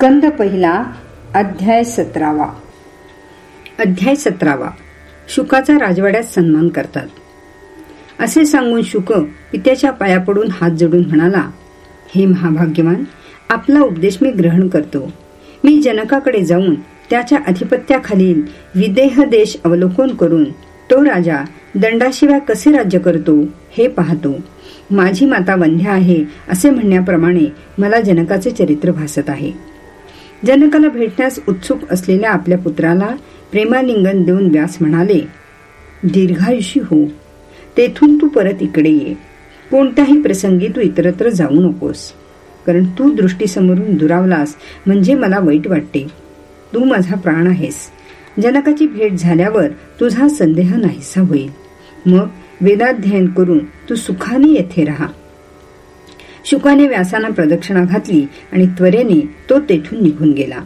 स्कंद पहिला अध्याय सतरावा. अध्याय सतरावा. शुकाचा राजवाड्यात सन्मान करतात. असे सांगून शुक पित्याच्या पाया पडून हात जोडून म्हणाला हे महाभाग्यवान आपला उपदेश मी ग्रहण करतो. मी जनकाकडे जाऊन त्याच्या अधिपत्याखालील विदेह देश अवलोकन करून तो राजा दंडाशिवाय कसे राज्य करतो हे पाहतो. माझी माता वंध्या आहे असे म्हणण्याप्रमाणे मला जनकाचे चरित्र भासत आहे. जनकाला भेटण्यास उत्सुक असलेल्या आपल्या पुत्राला प्रेमालिंगन देऊन व्यास म्हणाले दीर्घायुषी हो. तेथून तू परत इकडे ये. कोणत्याही प्रसंगी तू इतरत्र जाऊ नकोस. कारण तू दृष्टीसमोरून दुरावलास म्हणजे मला वाईट वाटते. तू माझा प्राण आहेस. जनकाची भेट झाल्यावर तुझा संदेह नाहीसा होईल. मग वेदाध्ययन करून तू सुखाने येथे राहा. शुकाने व्यासाना प्रदक्षिणा घातली आणि त्वरेने तो तेथून निघून गेला.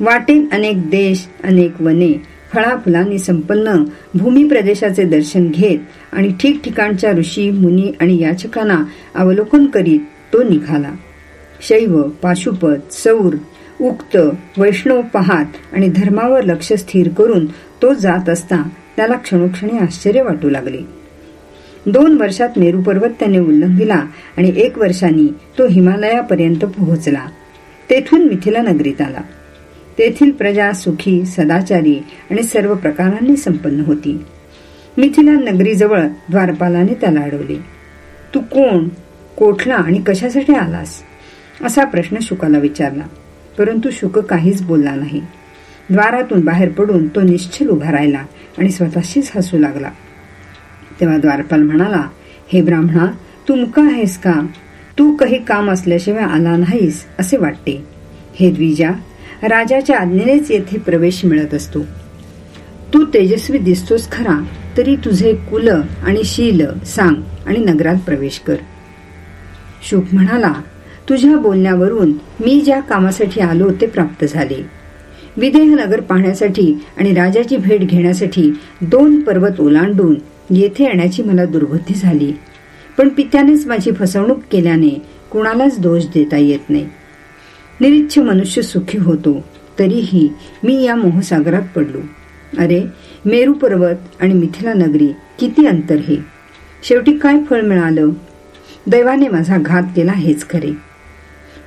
वाटेत अनेक देश अनेक वने फळाफुलांनी संपन्न भूमी प्रदेशाचे दर्शन घेत आणि ठिकठिकाणच्या ऋषी मुनी आणि याचकांना अवलोकन करीत तो निघाला. शैव पाशुपत सौर उक्त वैष्णव पाहात आणि धर्मावर लक्ष स्थिर करून तो जात असता त्याला क्षणोक्षणी आश्चर्य वाटू लागले. दोन वर्षात मेरू पर्वत त्याने उल्लंघिला आणि एक वर्षांनी तो हिमालयापर्यंत पोहोचला. तेथून मिथिला नगरीत आला. तेथील प्रजा सुखी सदाचारी आणि सर्व प्रकारांनी संपन्न होती. मिथिला नगरीजवळ द्वारपालाने त्याला अडवले. तू कोण? कोठला आणि कशासाठी आलास? असा प्रश्न शुकाला विचारला. परंतु शुक काहीच बोलला नाही. द्वारातून बाहेर पडून तो निश्चल उभा राहिला आणि स्वतःशीच हसू लागला. तेव्हा द्वारपाल म्हणाला हे ब्राह्मणा तू मुका आहेस का? तू काही काम असल्याशिवाय आला नाहीस असे वाटते. हे द्विजा राजाच्या आज्ञेनेच येथे प्रवेश मिळत असतो. तू तेजस्वी दिसतोस खरा तरी तुझे कुल आणि शील सांग आणि नगरात प्रवेश कर. शुभ म्हणाला तुझ्या बोलण्यावरून मी ज्या कामासाठी आलो ते प्राप्त झाले. विदेह नगर पाहण्यासाठी आणि राजाची भेट घेण्यासाठी दोन पर्वत ओलांडून येथे येण्याची मला दुर्बुद्धी झाली. पण पित्यानेच माझी फसवणूक केल्याने कुणालाच दोष देता येत नाही. निरीच्छ मनुष्य सुखी होतो तरीही मी या मोहसागरात पडलो. अरे मेरू पर्वत आणि मिथिला नगरी किती अंतर हे. शेवटी काय फळ मिळालं? दैवाने माझा घात केला हेच खरे.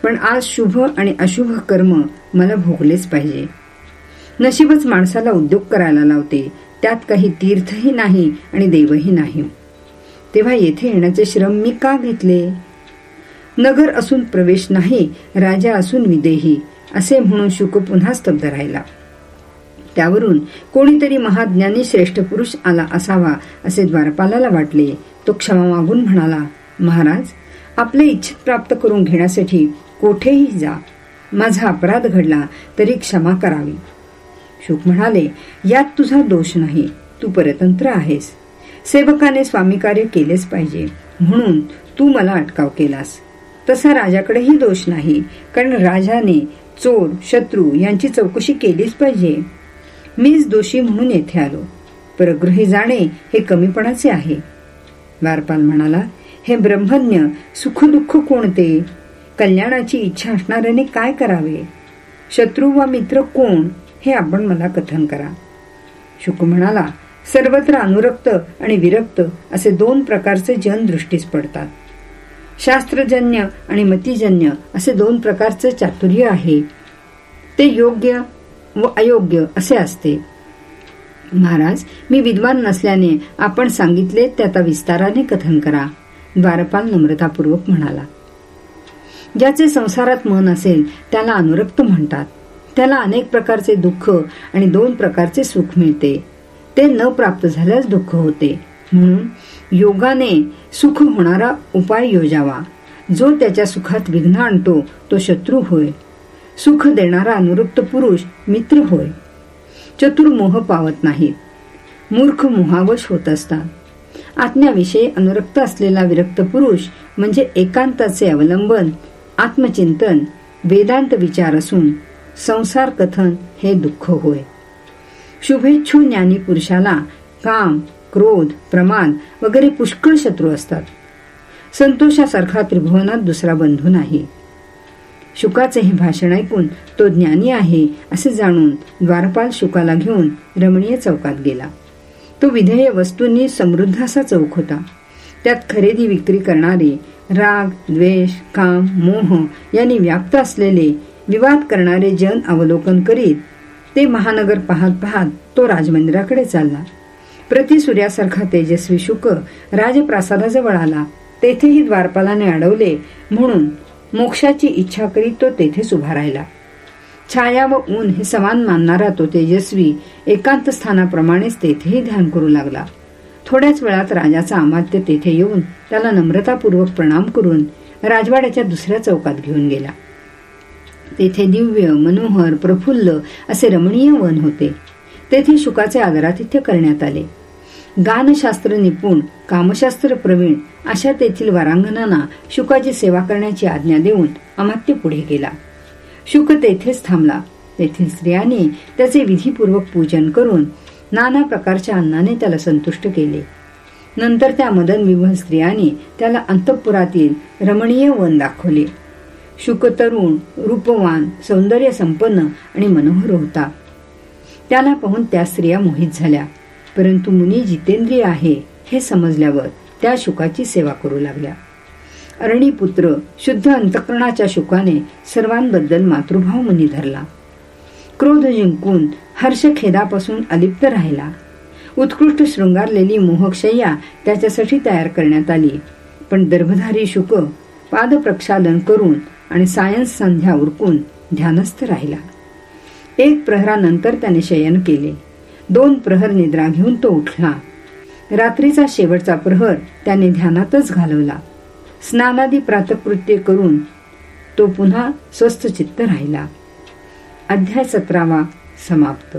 पण आज शुभ आणि अशुभ कर्म मला भोगलेच पाहिजे. नशीबच माणसाला उद्योग करायला लावते त्यात काही तीर्थही नाही आणि देवही नाही. तेव्हा येथे येण्याचे श्रम मी का घेतले? नगर असून प्रवेश नाही राजा असून विदेही असे म्हणून शुक पुन्हा स्तब्ध राहिला. त्यावरून कोणीतरी महाज्ञानी श्रेष्ठ पुरुष आला असावा असे द्वारपालाला वाटले. तो क्षमा मागून म्हणाला महाराज आपले इच्छित प्राप्त करून घेण्यासाठी कोठेही जा. माझा अपराध घडला तरी क्षमा करावी. शुक म्हणाले यात तुझा दोष नाही. तू परतंत्र आहेस. सेवकाने स्वामी कार्य केलेच पाहिजे. म्हणून तू मला अटकाव केलास. तसा राजाकडेही दोष नाही कारण राजाने चोर शत्रू यांची चौकशी केलीच पाहिजे. मीच दोषी म्हणून येथे आलो. परगृही जाणे हे कमीपणाचे आहे. वारपाल म्हणाला हे ब्रह्मज्ञ सुखदुःख कोणते? कल्याणाची इच्छा असणाऱ्याने काय करावे? शत्रू वा मित्र कोण हे आपण मला कथन करा. शुक म्हणाला सर्वत्र अनुरक्त आणि विरक्त असे दोन प्रकारचे जन दृष्टीस पडतात. शास्त्रजन्य आणि मतीजन्य असे दोन प्रकारचे चातुर्य आहे. ते योग्य व अयोग्य असे असते. महाराज मी विद्वान नसल्याने आपण सांगितले ते आता विस्ताराने कथन करा. द्वारपाल नम्रतापूर्वक म्हणाला. ज्याचे संसारात मन असेल त्याला अनुरक्त म्हणतात. त्याला अनेक प्रकारचे दुःख आणि दोन प्रकारचे सुख मिळते. ते न प्राप्त झाल्यास दुःख होते. म्हणून योगाने सुख होणारा उपाय योजावा. जो त्याच्या सुखात विघ्न आणतो तो शत्रू होय. सुख देणारा अनुरुक्त पुरुष मित्र होय. चतुर मोह पावत नाहीत. मूर्ख मोहावश होत असतात. आत्म्याविषयी अनुरक्त असलेला विरक्त पुरुष म्हणजे एकांताचे अवलंबन आत्मचिंतन वेदांत विचार असून संसार कथन हे दुःख होय. शुभेच्छू ज्ञानी पुरुषाला काम क्रोध प्रमाद वगैरे पुष्कळ शत्रू असतात. संतोषासारखा त्रिभुवनात दुसरा बंधू नाही. शुकाचे हे भाषण ऐकून तो ज्ञानी आहे असे जाणून द्वारपाल शुकाला घेऊन रमणीय चौकात गेला. तो विधेय वस्तूंनी समृद्ध असा चौक होता. त्यात खरेदी विक्री करणारे राग द्वेष काम मोह यांनी व्याप्त असलेले विवाद करणारे जन अवलोकन करीत ते महानगर पाहत पाहत तो राजमंदिराकडे चालला. प्रति सूर्यासारखा तेजस्वी शुक राजप्रासादाजवळ आला. तेथेही द्वारपालाने अडवले म्हणून मोक्षाची इच्छा करीत तो तेथेच उभा राहिला. छाया व ऊन हे समान मानणारा तो तेजस्वी एकांत स्थानाप्रमाणेच तेथेही ध्यान करू लागला. थोड्याच वेळात राजाचा अमात्य तेथे येऊन त्याला नम्रतापूर्वक प्रणाम करून राजवाड्याच्या दुसऱ्या चौकात घेऊन गेला. तेथे दिव्य मनोहर प्रफुल्ल असे रमणीय वन होते. तेथे शुकाचे आदरातिथ्य करण्यात आले. गानशास्त्र निपुण कामशास्त्र प्रवीण अशा तेथील वारांगणांना शुकाची सेवा करण्याची आज्ञा देऊन अमात्य पुढे गेला. शुक तेथेच थांबला. तेथील स्त्रियांनी त्याचे विधीपूर्वक पूजन करून नाना प्रकारच्या अन्नाने त्याला संतुष्ट केले. नंतर त्या मदन विवह स्त्रियांनी त्याला अंतपुरातील रमणीय वन दाखवले. शुक तरुण रूपवान सौंदर्य संपन्न आणि मनोहर होता. त्याला पाहून त्या स्त्रिया मोहित झाल्या. परंतु मुनी जितेंद्रिय आहे हे समजल्यावर त्या शुकाची सेवा करू लागल्या. अरणी पुत्र शुद्ध अंतकरणाच्या शुकाने सर्वांबद्दल मातृभाव मुनी धरला. क्रोध जिंकून हर्ष खेदापासून अलिप्त राहिला. उत्कृष्ट शृंगारलेली मोहक्षय्या त्याच्यासाठी तयार करण्यात आली. पण दर्भधारी शुक पाद प्रक्षालन करून आणि सायन्स संध्या उरकून ध्यानस्थ राहिला. एक प्रहरानंतर त्याने शयन केले. दोन प्रहर निद्रा घेऊन तो उठला. रात्रीचा शेवटचा प्रहर त्याने ध्यानातच घालवला. स्नानादी प्रातकृत्य करून तो पुन्हा स्वस्थ चित्त राहिला. अध्याय सतरावा समाप्त.